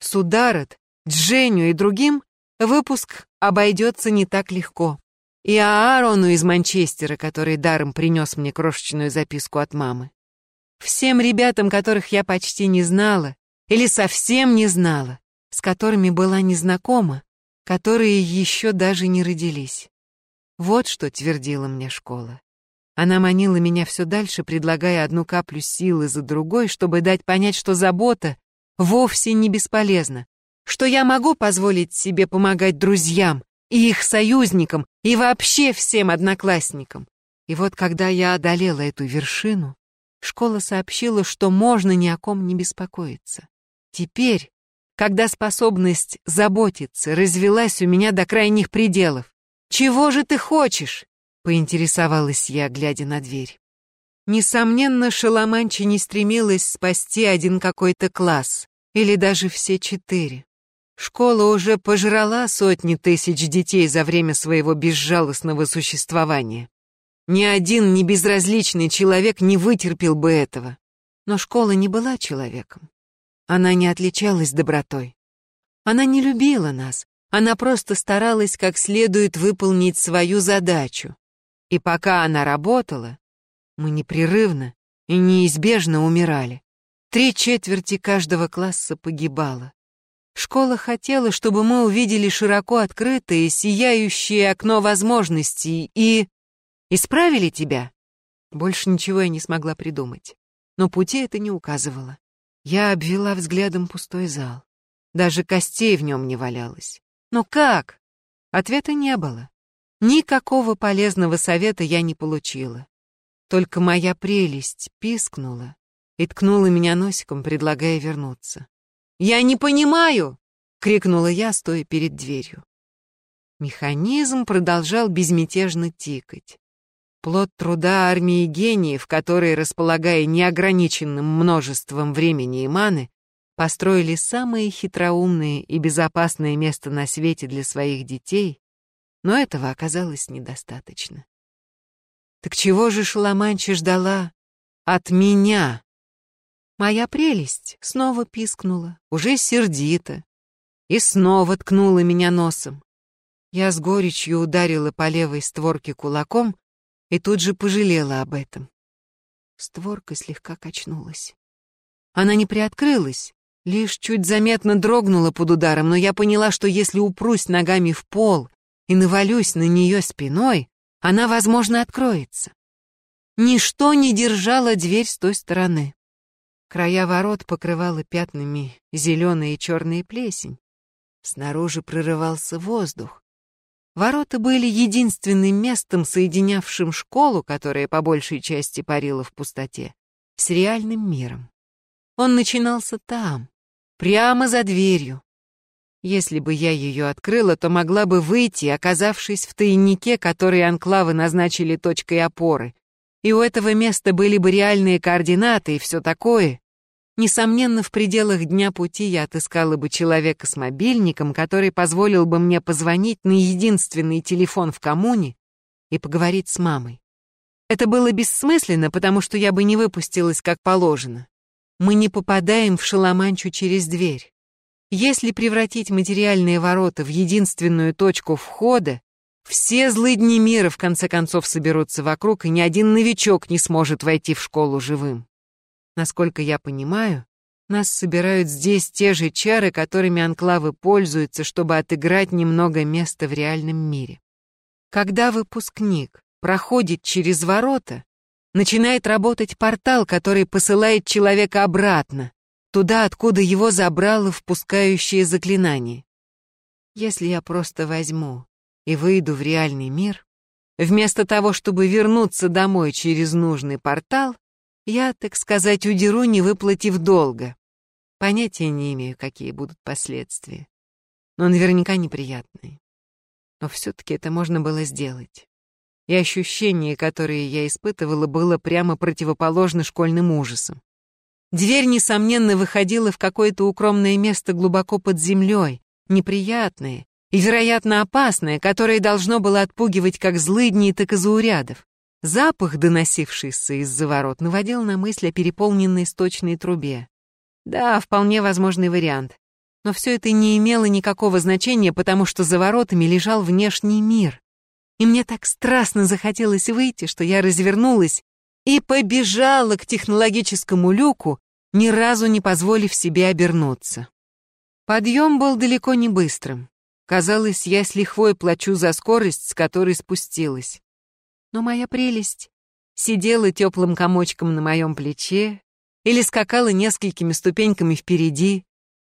Сударот, Дженю и другим выпуск обойдется не так легко. И Аарону из Манчестера, который даром принес мне крошечную записку от мамы. Всем ребятам, которых я почти не знала, или совсем не знала, с которыми была незнакома, которые еще даже не родились. Вот что твердила мне школа. Она манила меня все дальше, предлагая одну каплю силы за другой, чтобы дать понять, что забота вовсе не бесполезна, что я могу позволить себе помогать друзьям и их союзникам, и вообще всем одноклассникам. И вот когда я одолела эту вершину, школа сообщила, что можно ни о ком не беспокоиться. Теперь когда способность заботиться развелась у меня до крайних пределов. «Чего же ты хочешь?» — поинтересовалась я, глядя на дверь. Несомненно, Шаламанчи не стремилась спасти один какой-то класс, или даже все четыре. Школа уже пожрала сотни тысяч детей за время своего безжалостного существования. Ни один небезразличный человек не вытерпел бы этого. Но школа не была человеком. Она не отличалась добротой. Она не любила нас, она просто старалась как следует выполнить свою задачу. И пока она работала, мы непрерывно и неизбежно умирали. Три четверти каждого класса погибало. Школа хотела, чтобы мы увидели широко открытое, сияющее окно возможностей и... Исправили тебя? Больше ничего я не смогла придумать. Но пути это не указывало. Я обвела взглядом пустой зал. Даже костей в нем не валялось. Но как? Ответа не было. Никакого полезного совета я не получила. Только моя прелесть пискнула и ткнула меня носиком, предлагая вернуться. «Я не понимаю!» — крикнула я, стоя перед дверью. Механизм продолжал безмятежно тикать. Плод труда армии гениев, которые, располагая неограниченным множеством времени и маны, построили самое хитроумное и безопасное место на свете для своих детей, но этого оказалось недостаточно. Так чего же Шаламанча ждала от меня? Моя прелесть снова пискнула, уже сердито, и снова ткнула меня носом. Я с горечью ударила по левой створке кулаком и тут же пожалела об этом. Створка слегка качнулась. Она не приоткрылась, лишь чуть заметно дрогнула под ударом, но я поняла, что если упрусь ногами в пол и навалюсь на нее спиной, она, возможно, откроется. Ничто не держало дверь с той стороны. Края ворот покрывала пятнами зеленая и черная плесень. Снаружи прорывался воздух. Ворота были единственным местом, соединявшим школу, которая по большей части парила в пустоте, с реальным миром. Он начинался там, прямо за дверью. Если бы я ее открыла, то могла бы выйти, оказавшись в тайнике, который анклавы назначили точкой опоры. И у этого места были бы реальные координаты и все такое. Несомненно, в пределах дня пути я отыскала бы человека с мобильником, который позволил бы мне позвонить на единственный телефон в коммуне и поговорить с мамой. Это было бессмысленно, потому что я бы не выпустилась как положено. Мы не попадаем в Шаламанчу через дверь. Если превратить материальные ворота в единственную точку входа, все злыдни мира в конце концов соберутся вокруг, и ни один новичок не сможет войти в школу живым. Насколько я понимаю, нас собирают здесь те же чары, которыми анклавы пользуются, чтобы отыграть немного места в реальном мире. Когда выпускник проходит через ворота, начинает работать портал, который посылает человека обратно, туда, откуда его забрало впускающее заклинание. Если я просто возьму и выйду в реальный мир, вместо того, чтобы вернуться домой через нужный портал, я, так сказать, удеру, не выплатив долга. Понятия не имею, какие будут последствия. Но наверняка неприятные. Но все-таки это можно было сделать. И ощущение, которое я испытывала, было прямо противоположно школьным ужасам. Дверь, несомненно, выходила в какое-то укромное место глубоко под землей, неприятное и, вероятно, опасное, которое должно было отпугивать как злыдней, так и заурядов. Запах, доносившийся из-за ворот, наводил на мысль о переполненной сточной трубе. Да, вполне возможный вариант. Но все это не имело никакого значения, потому что за воротами лежал внешний мир. И мне так страстно захотелось выйти, что я развернулась и побежала к технологическому люку, ни разу не позволив себе обернуться. Подъем был далеко не быстрым. Казалось, я с лихвой плачу за скорость, с которой спустилась но моя прелесть сидела теплым комочком на моем плече или скакала несколькими ступеньками впереди,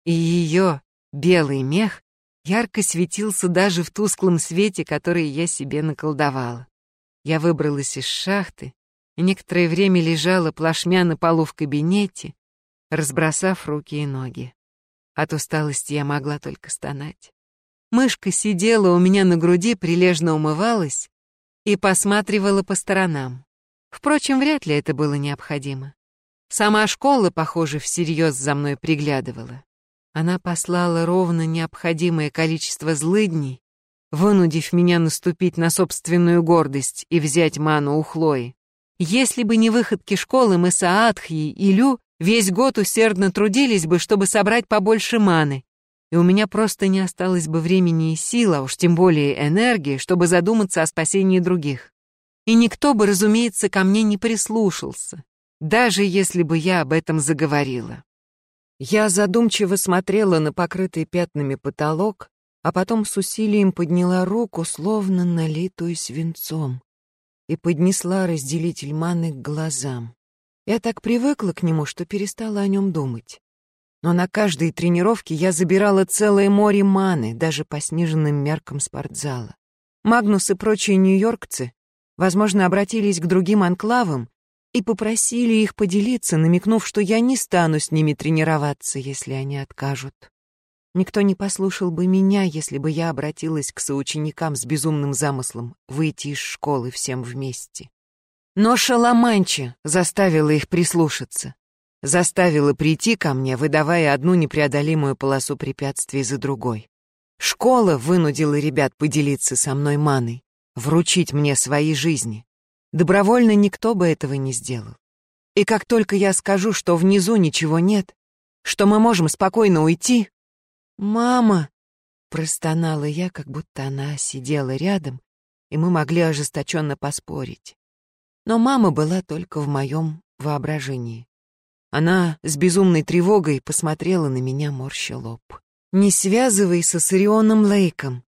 и ее белый мех ярко светился даже в тусклом свете, который я себе наколдовала. Я выбралась из шахты и некоторое время лежала плашмя на полу в кабинете, разбросав руки и ноги. От усталости я могла только стонать. Мышка сидела у меня на груди, прилежно умывалась и посматривала по сторонам. Впрочем, вряд ли это было необходимо. Сама школа, похоже, всерьез за мной приглядывала. Она послала ровно необходимое количество злыдней, вынудив меня наступить на собственную гордость и взять ману у Хлои. Если бы не выходки школы, мы с Аатхьей и Лю весь год усердно трудились бы, чтобы собрать побольше маны, и у меня просто не осталось бы времени и сил, а уж тем более энергии, чтобы задуматься о спасении других. И никто бы, разумеется, ко мне не прислушался, даже если бы я об этом заговорила. Я задумчиво смотрела на покрытый пятнами потолок, а потом с усилием подняла руку, словно налитую свинцом, и поднесла разделитель маны к глазам. Я так привыкла к нему, что перестала о нем думать. Но на каждой тренировке я забирала целое море маны, даже по сниженным меркам спортзала. Магнус и прочие нью-йоркцы, возможно, обратились к другим анклавам и попросили их поделиться, намекнув, что я не стану с ними тренироваться, если они откажут. Никто не послушал бы меня, если бы я обратилась к соученикам с безумным замыслом выйти из школы всем вместе. Но Шаламанчи заставила их прислушаться заставила прийти ко мне, выдавая одну непреодолимую полосу препятствий за другой. Школа вынудила ребят поделиться со мной маной, вручить мне свои жизни. Добровольно никто бы этого не сделал. И как только я скажу, что внизу ничего нет, что мы можем спокойно уйти... «Мама!» — простонала я, как будто она сидела рядом, и мы могли ожесточенно поспорить. Но мама была только в моем воображении. Она с безумной тревогой посмотрела на меня, морща лоб. «Не связывайся с Орионом Лейком».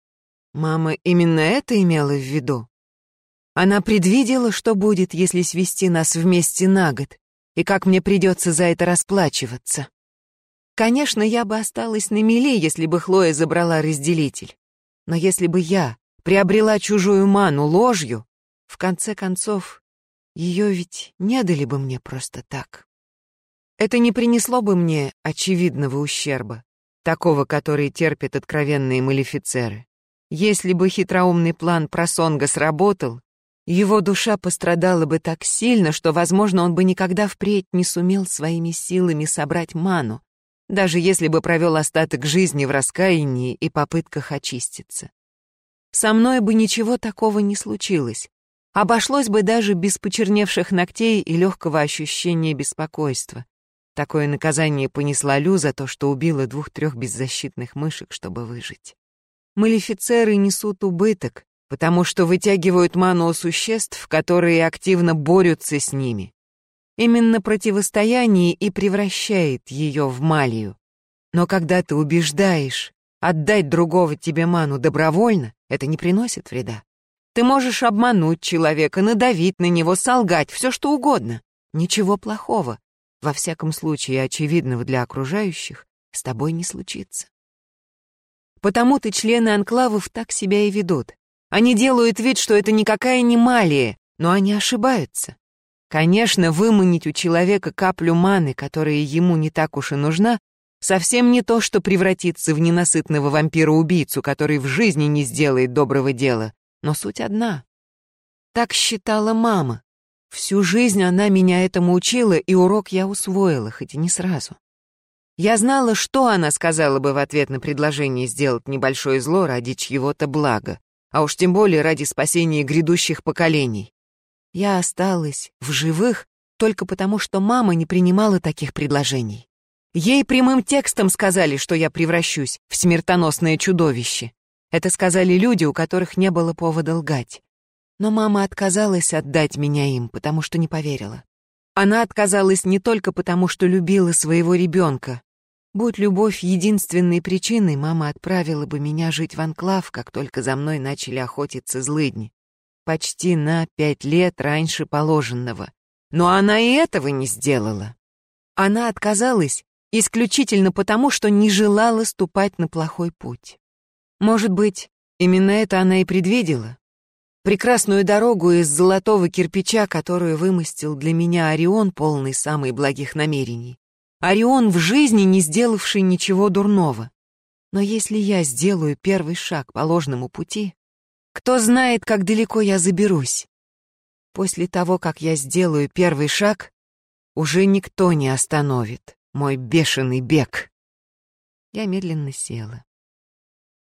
Мама именно это имела в виду? Она предвидела, что будет, если свести нас вместе на год, и как мне придется за это расплачиваться. Конечно, я бы осталась на мели, если бы Хлоя забрала разделитель. Но если бы я приобрела чужую ману ложью, в конце концов, ее ведь не дали бы мне просто так. Это не принесло бы мне очевидного ущерба, такого, который терпят откровенные малифицеры. Если бы хитроумный план просонга сработал, его душа пострадала бы так сильно, что, возможно, он бы никогда впредь не сумел своими силами собрать ману, даже если бы провел остаток жизни в раскаянии и попытках очиститься. Со мной бы ничего такого не случилось. Обошлось бы даже без почерневших ногтей и легкого ощущения беспокойства. Такое наказание понесла Лю за то, что убила двух-трех беззащитных мышек, чтобы выжить. Малифицеры несут убыток, потому что вытягивают ману у существ, которые активно борются с ними. Именно противостояние и превращает ее в малию. Но когда ты убеждаешь отдать другого тебе ману добровольно, это не приносит вреда. Ты можешь обмануть человека, надавить на него, солгать, все что угодно. Ничего плохого, во всяком случае очевидного для окружающих, с тобой не случится. Потому-то члены анклавов так себя и ведут. Они делают вид, что это никакая не малия, но они ошибаются. Конечно, выманить у человека каплю маны, которая ему не так уж и нужна, совсем не то, что превратиться в ненасытного вампира-убийцу, который в жизни не сделает доброго дела. Но суть одна. Так считала мама. Всю жизнь она меня этому учила, и урок я усвоила, хоть и не сразу. Я знала, что она сказала бы в ответ на предложение сделать небольшое зло ради чьего-то блага а уж тем более ради спасения грядущих поколений. Я осталась в живых только потому, что мама не принимала таких предложений. Ей прямым текстом сказали, что я превращусь в смертоносное чудовище. Это сказали люди, у которых не было повода лгать. Но мама отказалась отдать меня им, потому что не поверила. Она отказалась не только потому, что любила своего ребенка, Будь любовь единственной причиной, мама отправила бы меня жить в анклав, как только за мной начали охотиться злыдни. Почти на пять лет раньше положенного. Но она и этого не сделала. Она отказалась исключительно потому, что не желала ступать на плохой путь. Может быть, именно это она и предвидела? Прекрасную дорогу из золотого кирпича, которую вымостил для меня Орион, полный самых благих намерений. Орион в жизни не сделавший ничего дурного. Но если я сделаю первый шаг по ложному пути, кто знает, как далеко я заберусь. После того, как я сделаю первый шаг, уже никто не остановит мой бешеный бег. Я медленно села.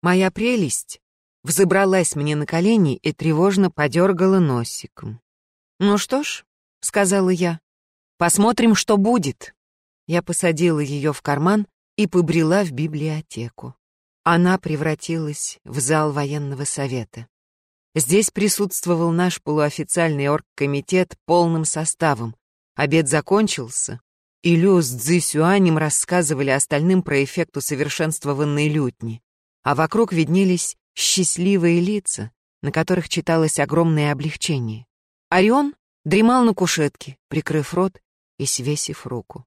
Моя прелесть взобралась мне на колени и тревожно подергала носиком. «Ну что ж», — сказала я, — «посмотрим, что будет». Я посадила ее в карман и побрела в библиотеку. Она превратилась в зал военного совета. Здесь присутствовал наш полуофициальный оргкомитет полным составом. Обед закончился, и Лю с Цзисюанем рассказывали остальным про эффект усовершенствованной лютни. А вокруг виднелись счастливые лица, на которых читалось огромное облегчение. Орион дремал на кушетке, прикрыв рот и свесив руку.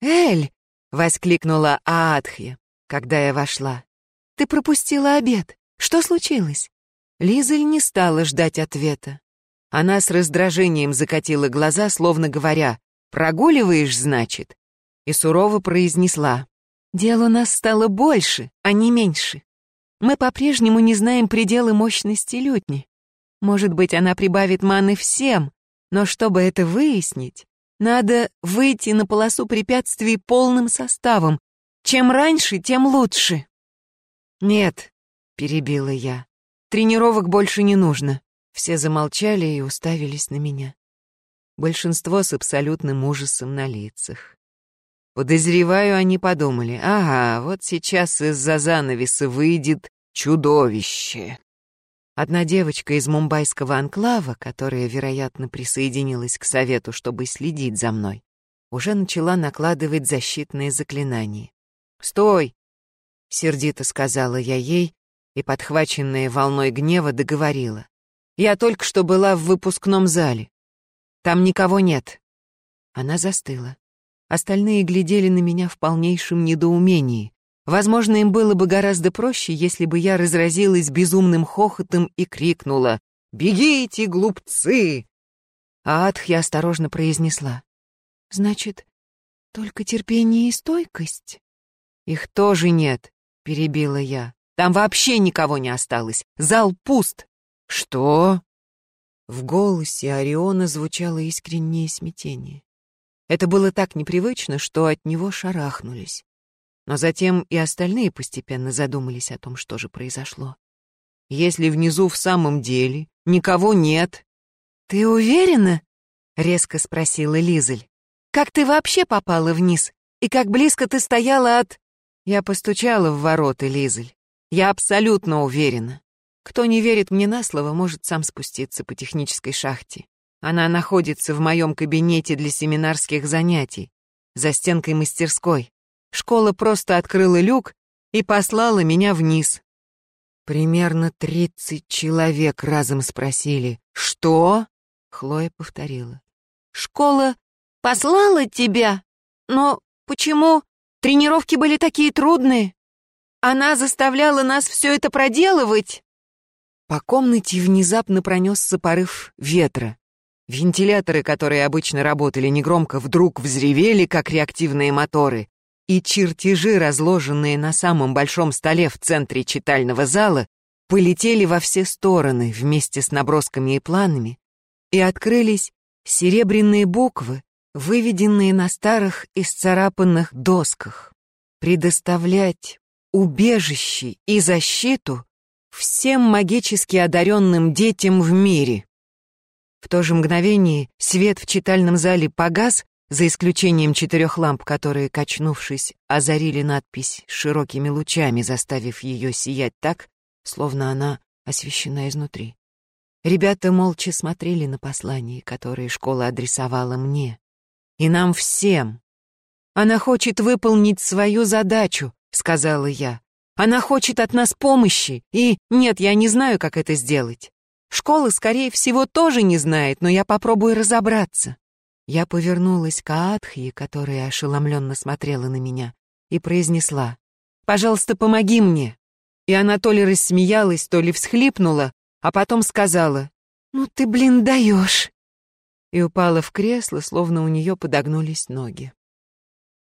«Эль!» — воскликнула Аадхья, когда я вошла. «Ты пропустила обед. Что случилось?» Лизель не стала ждать ответа. Она с раздражением закатила глаза, словно говоря, «Прогуливаешь, значит?» И сурово произнесла, «Дел у нас стало больше, а не меньше. Мы по-прежнему не знаем пределы мощности лютни. Может быть, она прибавит маны всем, но чтобы это выяснить, надо выйти на полосу препятствий полным составом. Чем раньше, тем лучше. Нет, перебила я. Тренировок больше не нужно. Все замолчали и уставились на меня. Большинство с абсолютным ужасом на лицах. Подозреваю, они подумали, ага, вот сейчас из-за занавеса выйдет чудовище. Одна девочка из мумбайского анклава, которая, вероятно, присоединилась к совету, чтобы следить за мной, уже начала накладывать защитные заклинания. «Стой!» — сердито сказала я ей и, подхваченная волной гнева, договорила. «Я только что была в выпускном зале. Там никого нет». Она застыла. Остальные глядели на меня в полнейшем недоумении. Возможно, им было бы гораздо проще, если бы я разразилась безумным хохотом и крикнула «Бегите, глупцы!» А Адхья осторожно произнесла «Значит, только терпение и стойкость?» «Их тоже нет», — перебила я. «Там вообще никого не осталось. Зал пуст». «Что?» В голосе Ориона звучало искреннее смятение. Это было так непривычно, что от него шарахнулись. Но затем и остальные постепенно задумались о том, что же произошло. Если внизу в самом деле никого нет... «Ты уверена?» — резко спросила Лизель. «Как ты вообще попала вниз? И как близко ты стояла от...» Я постучала в ворота, Лизель. Я абсолютно уверена. Кто не верит мне на слово, может сам спуститься по технической шахте. Она находится в моем кабинете для семинарских занятий, за стенкой мастерской. Школа просто открыла люк и послала меня вниз. Примерно тридцать человек разом спросили «Что?» Хлоя повторила. «Школа послала тебя? Но почему тренировки были такие трудные? Она заставляла нас все это проделывать?» По комнате внезапно пронесся порыв ветра. Вентиляторы, которые обычно работали негромко, вдруг взревели, как реактивные моторы, и чертежи, разложенные на самом большом столе в центре читального зала, полетели во все стороны вместе с набросками и планами, и открылись серебряные буквы, выведенные на старых исцарапанных досках. Предоставлять убежище и защиту всем магически одаренным детям в мире. То же мгновение свет в читальном зале погас, за исключением четырех ламп, которые, качнувшись, озарили надпись широкими лучами, заставив ее сиять так, словно она освещена изнутри. Ребята молча смотрели на послание, которое школа адресовала мне. И нам всем. «Она хочет выполнить свою задачу», — сказала я. «Она хочет от нас помощи, и... Нет, я не знаю, как это сделать. Школа, скорее всего, тоже не знает, но я попробую разобраться». Я повернулась к Аатхи, которая ошеломленно смотрела на меня, и произнесла «Пожалуйста, помоги мне». И она то ли рассмеялась, то ли всхлипнула, а потом сказала «Ну ты, блин, даешь!» и упала в кресло, словно у нее подогнулись ноги.